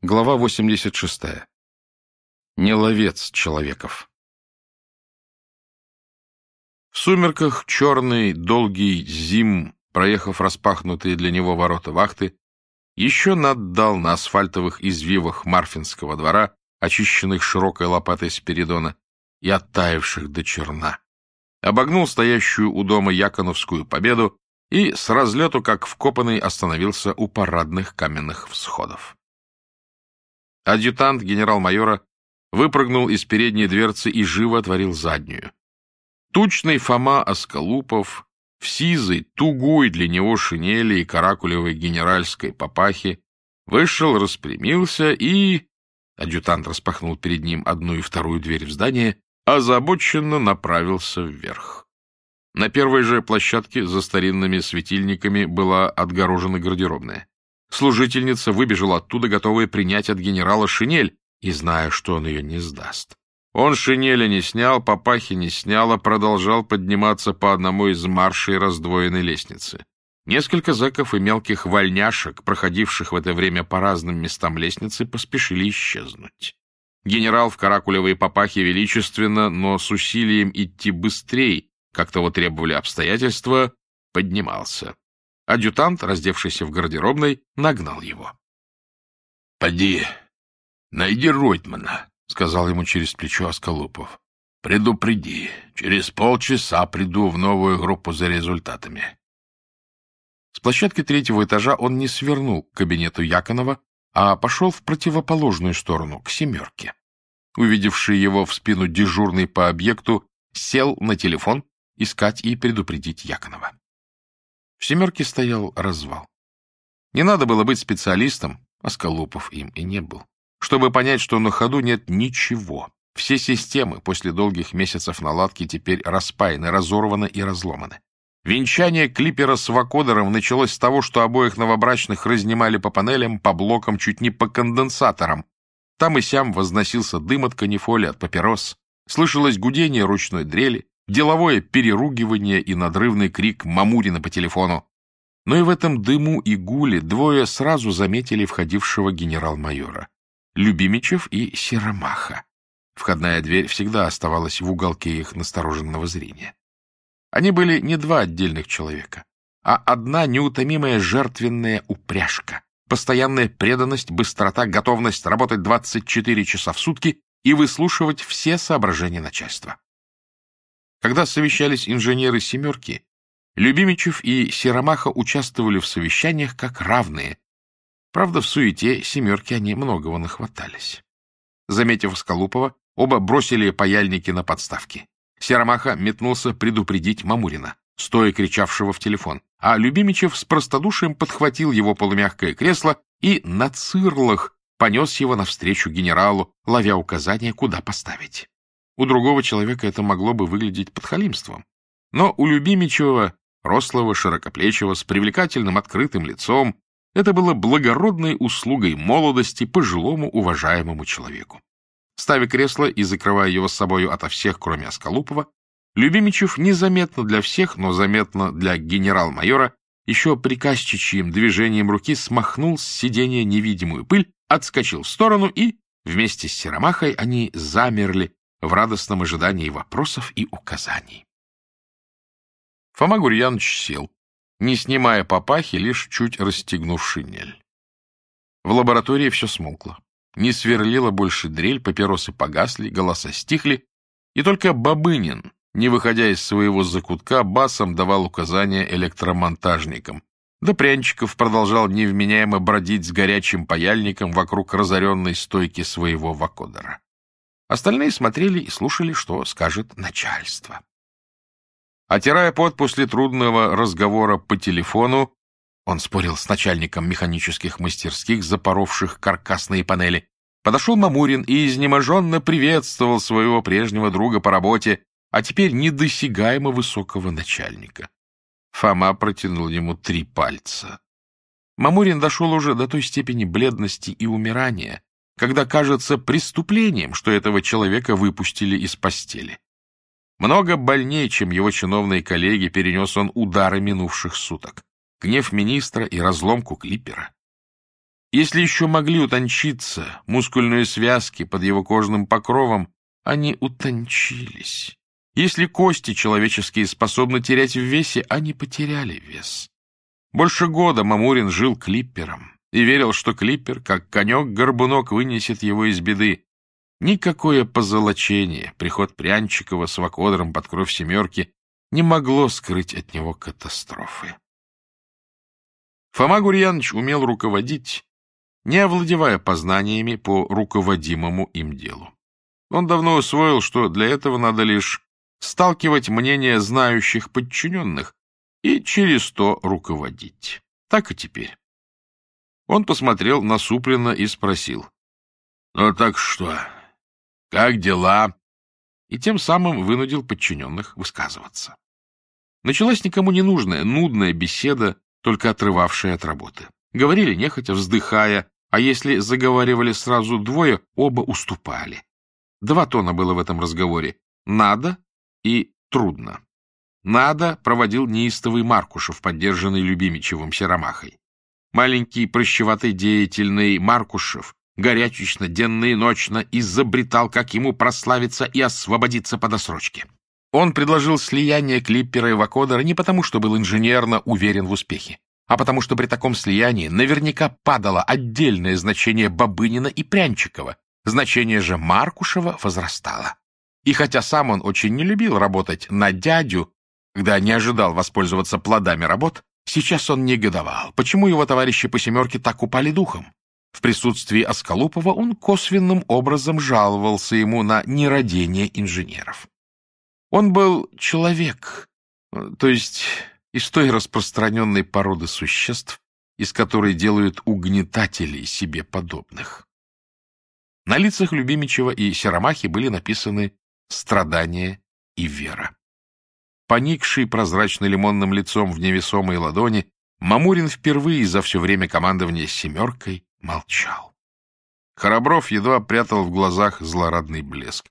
Глава 86. Не ловец человеков. В сумерках черный, долгий зим, проехав распахнутые для него ворота вахты, еще наддал на асфальтовых извивах Марфинского двора, очищенных широкой лопатой Спиридона и оттаивших до черна. Обогнул стоящую у дома Яконовскую победу и с разлету, как вкопанный, остановился у парадных каменных всходов. Адъютант генерал-майора выпрыгнул из передней дверцы и живо отворил заднюю. Тучный Фома Осколупов в сизой, тугой для него шинели и каракулевой генеральской папахе вышел, распрямился и... Адъютант распахнул перед ним одну и вторую дверь в здание, озабоченно направился вверх. На первой же площадке за старинными светильниками была отгорожена гардеробная. Служительница выбежала оттуда, готовая принять от генерала шинель, и зная, что он ее не сдаст. Он шинели не снял, папахи не снял, а продолжал подниматься по одному из маршей раздвоенной лестницы. Несколько зэков и мелких вольняшек, проходивших в это время по разным местам лестницы, поспешили исчезнуть. Генерал в каракулевой папахе величественно, но с усилием идти быстрее, как того требовали обстоятельства, поднимался. Адъютант, раздевшийся в гардеробной, нагнал его. — Поди, найди Ройтмана, — сказал ему через плечо Осколупов. — Предупреди, через полчаса приду в новую группу за результатами. С площадки третьего этажа он не свернул к кабинету Яконова, а пошел в противоположную сторону, к «семерке». Увидевший его в спину дежурный по объекту, сел на телефон искать и предупредить Яконова. В «семерке» стоял развал. Не надо было быть специалистом, а Скалупов им и не был, чтобы понять, что на ходу нет ничего. Все системы после долгих месяцев наладки теперь распаяны, разорваны и разломаны. Венчание клипера с вакодером началось с того, что обоих новобрачных разнимали по панелям, по блокам, чуть не по конденсаторам. Там и сям возносился дым от канифоли, от папирос. Слышалось гудение ручной дрели, деловое переругивание и надрывный крик Мамурина по телефону. Но и в этом дыму и гуле двое сразу заметили входившего генерал-майора. Любимичев и Серомаха. Входная дверь всегда оставалась в уголке их настороженного зрения. Они были не два отдельных человека, а одна неутомимая жертвенная упряжка, постоянная преданность, быстрота, готовность работать 24 часа в сутки и выслушивать все соображения начальства. Когда совещались инженеры «семерки», Любимичев и Серомаха участвовали в совещаниях как равные. Правда, в суете «семерки» они многого нахватались. Заметив Скалупова, оба бросили паяльники на подставки. Серомаха метнулся предупредить Мамурина, стоя кричавшего в телефон, а Любимичев с простодушием подхватил его полумягкое кресло и на цирлах понес его навстречу генералу, ловя указания, куда поставить. У другого человека это могло бы выглядеть подхалимством. Но у Любимичева, рослого, широкоплечего, с привлекательным открытым лицом, это было благородной услугой молодости пожилому уважаемому человеку. Ставя кресло и закрывая его с собою ото всех, кроме Осколупова, Любимичев незаметно для всех, но заметно для генерал-майора, еще приказчичьим движением руки смахнул с сиденья невидимую пыль, отскочил в сторону и, вместе с Серомахой, они замерли, в радостном ожидании вопросов и указаний. Фома Гурьянович сел, не снимая папахи, лишь чуть расстегнув шинель. В лаборатории все смолкло. Не сверлила больше дрель, папиросы погасли, голоса стихли, и только Бабынин, не выходя из своего закутка, басом давал указания электромонтажникам. Да Прянчиков продолжал невменяемо бродить с горячим паяльником вокруг разоренной стойки своего вакодера. Остальные смотрели и слушали, что скажет начальство. Отирая пот после трудного разговора по телефону, он спорил с начальником механических мастерских, запоровших каркасные панели, подошел Мамурин и изнеможенно приветствовал своего прежнего друга по работе, а теперь недосягаемо высокого начальника. Фома протянул ему три пальца. Мамурин дошел уже до той степени бледности и умирания, когда кажется преступлением, что этого человека выпустили из постели. Много больнее, чем его чиновные коллеги, перенес он удары минувших суток, гнев министра и разломку клипера. Если еще могли утончиться мускульные связки под его кожным покровом, они утончились. Если кости человеческие способны терять в весе, они потеряли вес. Больше года Мамурин жил клиппером и верил, что клиппер, как конек-горбунок, вынесет его из беды. Никакое позолочение, приход Прянчикова с вакодером под кровь семерки не могло скрыть от него катастрофы. Фома Гурьянович умел руководить, не овладевая познаниями по руководимому им делу. Он давно усвоил, что для этого надо лишь сталкивать мнения знающих подчиненных и через то руководить. Так и теперь. Он посмотрел насупленно и спросил. — Ну так что? Как дела? И тем самым вынудил подчиненных высказываться. Началась никому не нужная, нудная беседа, только отрывавшая от работы. Говорили нехотя, вздыхая, а если заговаривали сразу двое, оба уступали. Два тона было в этом разговоре — «надо» и «трудно». «Надо» проводил неистовый Маркушев, поддержанный Любимичевым Серомахой. Маленький прыщеватый деятельный Маркушев горячечно, денно и ночно изобретал, как ему прославиться и освободиться по досрочке. Он предложил слияние клиппера и вакодера не потому, что был инженерно уверен в успехе, а потому что при таком слиянии наверняка падало отдельное значение Бабынина и Прянчикова, значение же Маркушева возрастало. И хотя сам он очень не любил работать на дядю, когда не ожидал воспользоваться плодами работ, сейчас он негодовал, почему его товарищи по «семерке» так упали духом. В присутствии Осколупова он косвенным образом жаловался ему на нерадение инженеров. Он был человек, то есть из той распространенной породы существ, из которой делают угнетателей себе подобных. На лицах Любимичева и Серомахи были написаны «страдания» и «вера». Поникший прозрачно-лимонным лицом в невесомой ладони, Мамурин впервые за все время командования «семеркой» молчал. Хоробров едва прятал в глазах злорадный блеск.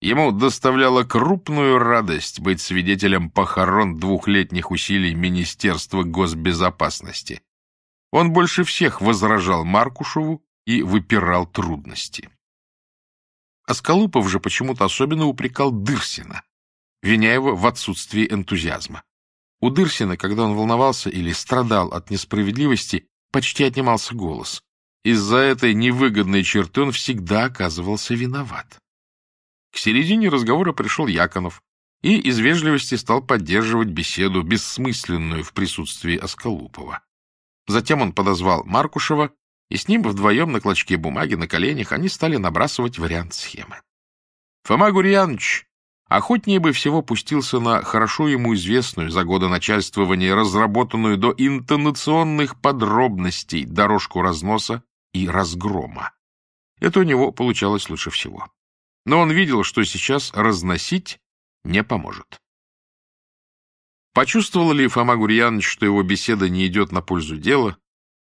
Ему доставляло крупную радость быть свидетелем похорон двухлетних усилий Министерства госбезопасности. Он больше всех возражал Маркушеву и выпирал трудности. Осколупов же почему-то особенно упрекал Дырсина, виня его в отсутствии энтузиазма. У Дырсина, когда он волновался или страдал от несправедливости, почти отнимался голос. Из-за этой невыгодной черты он всегда оказывался виноват. К середине разговора пришел Яконов и из вежливости стал поддерживать беседу, бессмысленную в присутствии Осколупова. Затем он подозвал Маркушева, и с ним вдвоем на клочке бумаги на коленях они стали набрасывать вариант схемы. Фома Гурьянович охотнее бы всего пустился на хорошо ему известную за годы начальствования, разработанную до интонационных подробностей дорожку разноса и разгрома. Это у него получалось лучше всего но он видел, что сейчас разносить не поможет. Почувствовал ли Фома Гурьянович, что его беседа не идет на пользу дела,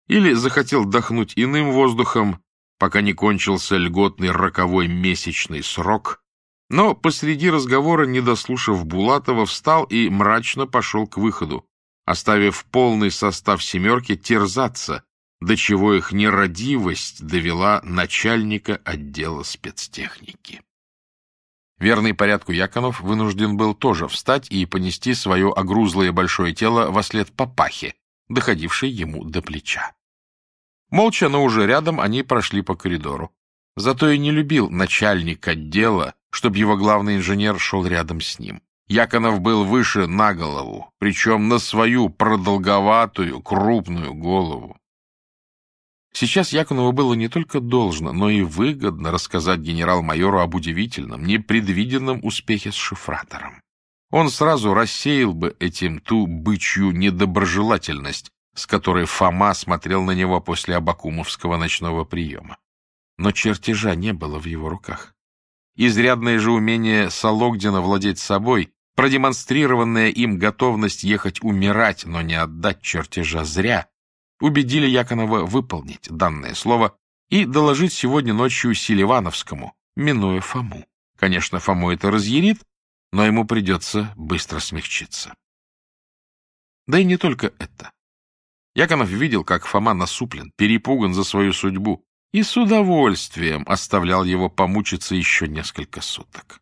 или захотел дохнуть иным воздухом, пока не кончился льготный роковой месячный срок, но посреди разговора, не дослушав Булатова, встал и мрачно пошел к выходу, оставив полный состав «семерки» терзаться, до чего их нерадивость довела начальника отдела спецтехники. Верный порядку Яконов вынужден был тоже встать и понести свое огрузлое большое тело во след папахи, доходившей ему до плеча. Молча, но уже рядом они прошли по коридору. Зато и не любил начальник отдела, чтобы его главный инженер шел рядом с ним. Яконов был выше на голову, причем на свою продолговатую, крупную голову. Сейчас Якунову было не только должно, но и выгодно рассказать генерал-майору об удивительном, непредвиденном успехе с шифратором. Он сразу рассеял бы этим ту бычью недоброжелательность, с которой Фома смотрел на него после абакумовского ночного приема. Но чертежа не было в его руках. Изрядное же умение Сологдина владеть собой, продемонстрированная им готовность ехать умирать, но не отдать чертежа зря, убедили Яконова выполнить данное слово и доложить сегодня ночью Селивановскому, минуя Фому. Конечно, Фому это разъярит, но ему придется быстро смягчиться. Да и не только это. Яконов видел, как Фома насуплен, перепуган за свою судьбу, и с удовольствием оставлял его помучиться еще несколько суток.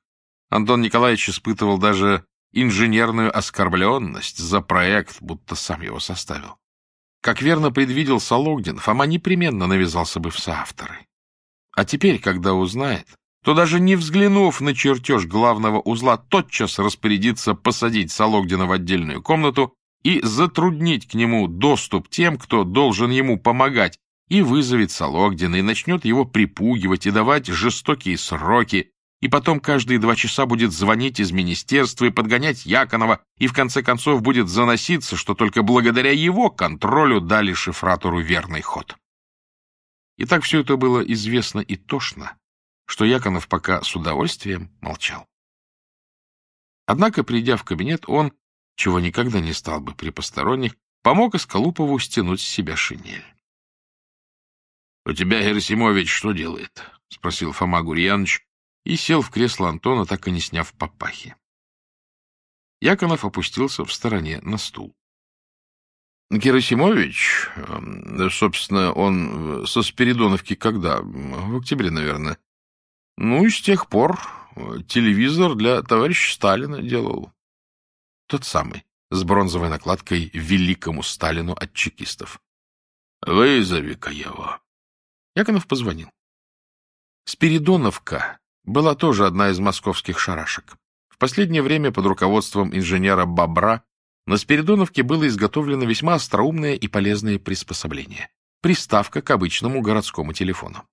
Антон Николаевич испытывал даже инженерную оскорбленность за проект, будто сам его составил. Как верно предвидел Сологдин, Фома непременно навязался бы в соавторы. А теперь, когда узнает, то даже не взглянув на чертеж главного узла, тотчас распорядится посадить Сологдина в отдельную комнату и затруднить к нему доступ тем, кто должен ему помогать, и вызовет Сологдина, и начнет его припугивать и давать жестокие сроки, и потом каждые два часа будет звонить из министерства и подгонять Яконова, и в конце концов будет заноситься, что только благодаря его контролю дали шифратору верный ход. И так все это было известно и тошно, что Яконов пока с удовольствием молчал. Однако, придя в кабинет, он, чего никогда не стал бы при посторонних, помог Исколупову стянуть с себя шинель. — У тебя, Герасимович, что делает? — спросил Фома Гурьянович, и сел в кресло Антона, так и не сняв папахи. Яконов опустился в стороне на стул. Керасимович, эм, собственно, он со Спиридоновки когда? В октябре, наверное. Ну, и с тех пор э, телевизор для товарища Сталина делал. Тот самый, с бронзовой накладкой великому Сталину от чекистов. Вызови-ка его. Яконов позвонил. Спиридоновка была тоже одна из московских шарашек. В последнее время под руководством инженера Бабра на Спиридоновке было изготовлено весьма остроумное и полезное приспособление — приставка к обычному городскому телефону.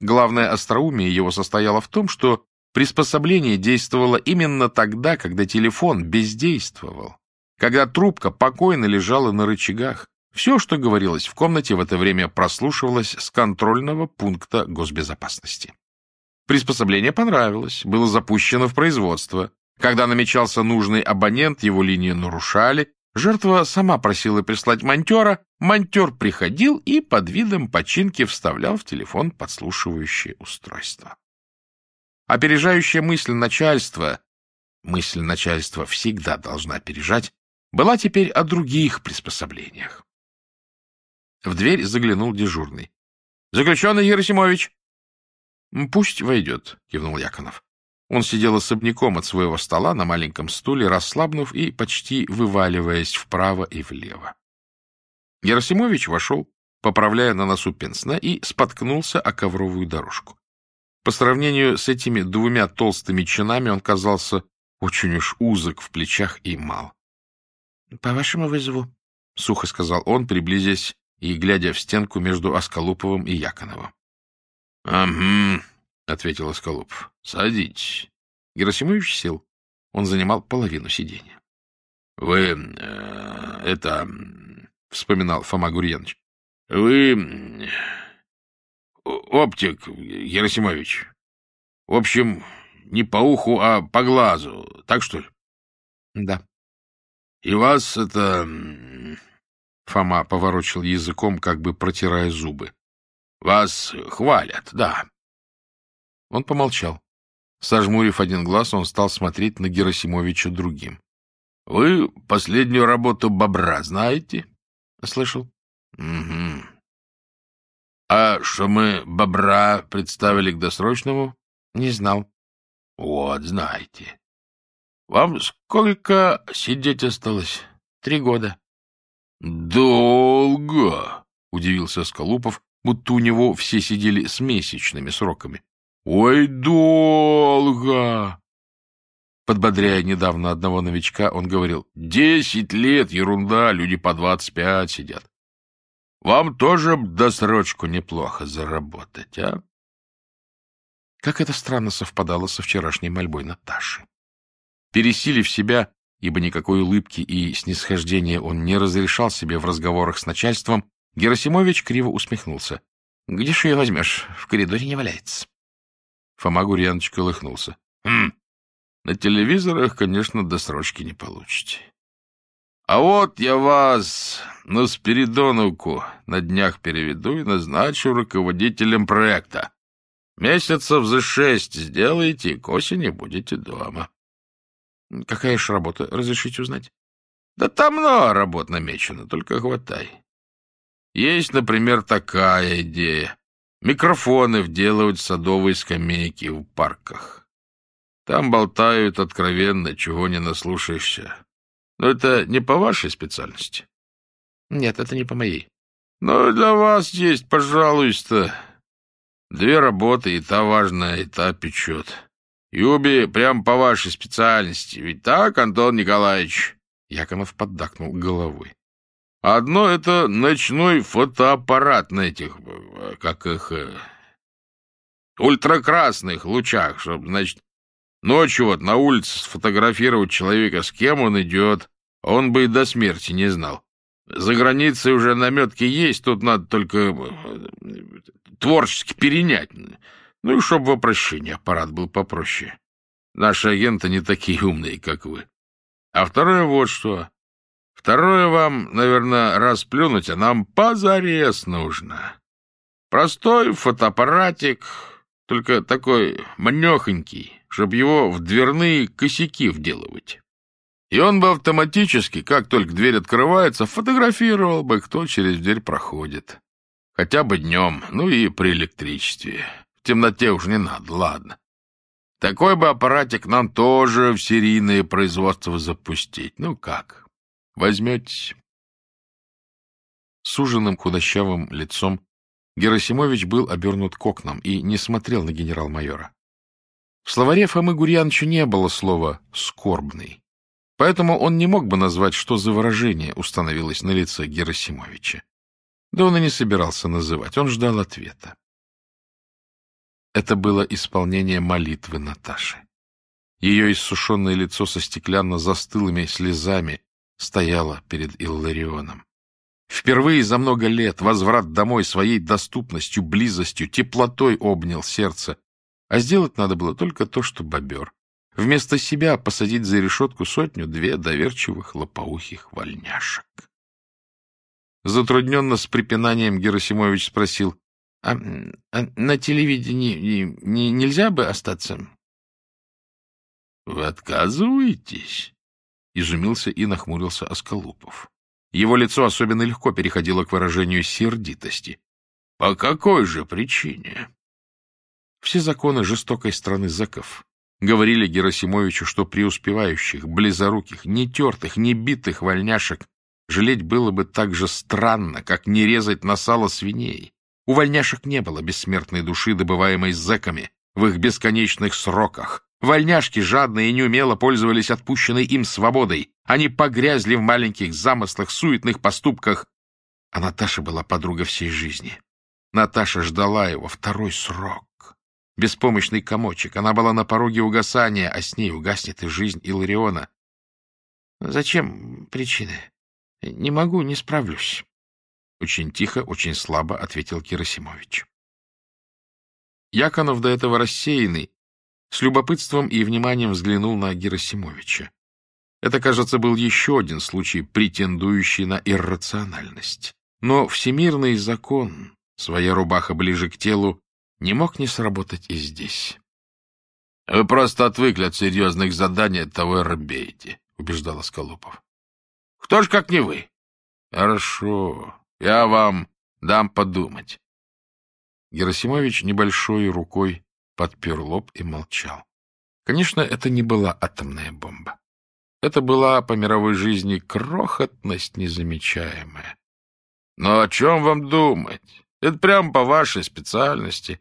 Главное остроумие его состояло в том, что приспособление действовало именно тогда, когда телефон бездействовал, когда трубка покойно лежала на рычагах. Все, что говорилось в комнате, в это время прослушивалось с контрольного пункта госбезопасности. Приспособление понравилось, было запущено в производство. Когда намечался нужный абонент, его линию нарушали. Жертва сама просила прислать монтера, монтер приходил и под видом починки вставлял в телефон подслушивающее устройство. Опережающая мысль начальства, мысль начальства всегда должна опережать, была теперь о других приспособлениях. В дверь заглянул дежурный. — Заключенный Еросимович, — Пусть войдет, — кивнул Яконов. Он сидел особняком от своего стола на маленьком стуле, расслабнув и почти вываливаясь вправо и влево. Герасимович вошел, поправляя на носу пенсне, и споткнулся о ковровую дорожку. По сравнению с этими двумя толстыми чинами он казался очень уж узок в плечах и мал. — По вашему вызову, — сухо сказал он, приблизясь и глядя в стенку между Осколуповым и Яконовым. — Ага, — ответил Осколопов. — Садитесь. Герасимович сел. Он занимал половину сиденья. — Вы... Э, это... — вспоминал Фома Гурьянович. — Вы... оптик, Герасимович. В общем, не по уху, а по глазу. Так что ли? — Да. — И вас это... Фома поворочил языком, как бы протирая зубы. Вас хвалят, да. Он помолчал. Сожмурив один глаз, он стал смотреть на Герасимовича другим. — Вы последнюю работу Бобра знаете? — Слышал. — Угу. — А что мы Бобра представили к досрочному? — Не знал. — Вот, знаете. — Вам сколько сидеть осталось? — Три года. — Долго, — удивился Скалупов, будто у него все сидели с месячными сроками. «Ой, долго!» Подбодряя недавно одного новичка, он говорил, «Десять лет, ерунда, люди по двадцать пять сидят. Вам тоже досрочку неплохо заработать, а?» Как это странно совпадало со вчерашней мольбой Наташи. Пересилив себя, ибо никакой улыбки и снисхождения он не разрешал себе в разговорах с начальством, Герасимович криво усмехнулся. — Где ж ее возьмешь? В коридоре не валяется. Фома Гурьянович колыхнулся. — Хм, на телевизорах, конечно, досрочки не получите. А вот я вас на Спиридоновку на днях переведу и назначу руководителем проекта. Месяцев за шесть сделаете, и к осени будете дома. — Какая ж работа, разрешите узнать? — Да там много работ намечено, только хватай. Есть, например, такая идея. Микрофоны вделывать в садовые скамейки в парках. Там болтают откровенно, чего не наслушаешься. Но это не по вашей специальности. Нет, это не по моей. Но для вас есть, пожалуйста. Две работы, и та важная, и та печет. И обе прям по вашей специальности. Ведь так, Антон Николаевич? Яконов поддакнул головой. Одно — это ночной фотоаппарат на этих, как их, э, ультракрасных лучах, чтобы, значит, ночью вот на улице сфотографировать человека, с кем он идет, он бы и до смерти не знал. За границей уже наметки есть, тут надо только э, творчески перенять. Ну и чтобы в обращении аппарат был попроще. Наши агенты не такие умные, как вы. А второе вот что. Второе вам, наверное, расплюнуть, а нам позарез нужно. Простой фотоаппаратик, только такой манехонький, чтобы его в дверные косяки вделывать. И он бы автоматически, как только дверь открывается, фотографировал бы, кто через дверь проходит. Хотя бы днем, ну и при электричестве. В темноте уж не надо, ладно. Такой бы аппаратик нам тоже в серийное производство запустить. Ну как, возьметесь? Суженным худощавым лицом Герасимович был обернут к окнам и не смотрел на генерал-майора. В словаре Фомы Гурьяновича не было слова «скорбный». Поэтому он не мог бы назвать, что за выражение установилось на лице Герасимовича. Да он и не собирался называть, он ждал ответа. Это было исполнение молитвы Наташи. Ее иссушенное лицо со стеклянно застылыми слезами стояло перед Илларионом. Впервые за много лет возврат домой своей доступностью, близостью, теплотой обнял сердце, а сделать надо было только то, что бобер. Вместо себя посадить за решетку сотню-две доверчивых лопоухих вольняшек. Затрудненно с припинанием Герасимович спросил, «А, а на телевидении не, нельзя бы остаться?» «Вы отказываетесь?» — изумился и нахмурился Осколупов. Его лицо особенно легко переходило к выражению сердитости. «По какой же причине?» Все законы жестокой страны зэков говорили Герасимовичу, что преуспевающих, близоруких, нетертых, небитых вольняшек жалеть было бы так же странно, как не резать на сало свиней. У вольняшек не было бессмертной души, добываемой зэками в их бесконечных сроках. Вольняшки жадно и неумело пользовались отпущенной им свободой. Они погрязли в маленьких замыслах, суетных поступках. А Наташа была подруга всей жизни. Наташа ждала его второй срок беспомощный комочек. Она была на пороге угасания, а с ней угаснет и жизнь Илариона. — Зачем причины? Не могу, не справлюсь. Очень тихо, очень слабо ответил Кирасимович. Яконов, до этого рассеянный, с любопытством и вниманием взглянул на Герасимовича. Это, кажется, был еще один случай, претендующий на иррациональность. Но всемирный закон, своя рубаха ближе к телу, не мог не сработать и здесь. — Вы просто отвыкли от серьезных заданий, от того и робеете, — убеждал Скалупов. — Кто ж как не вы? — Хорошо, я вам дам подумать. Герасимович небольшой рукой подпер лоб и молчал. Конечно, это не была атомная бомба. Это была по мировой жизни крохотность незамечаемая. Но о чем вам думать? Это прямо по вашей специальности.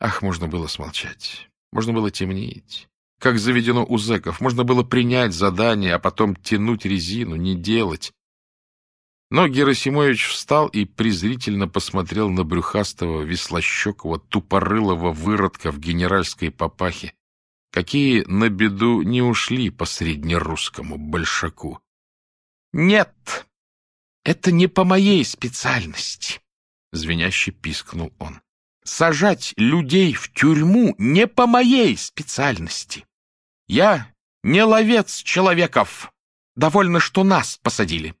Ах, можно было смолчать, можно было темнить. Как заведено у зэков, можно было принять задание, а потом тянуть резину, не делать. Но Герасимович встал и презрительно посмотрел на брюхастого, веслощекого, тупорылого выродка в генеральской папахе, какие на беду не ушли по среднерусскому большаку. — Нет, это не по моей специальности, — звеняще пискнул он сажать людей в тюрьму не по моей специальности. Я не ловец человеков. Довольно, что нас посадили.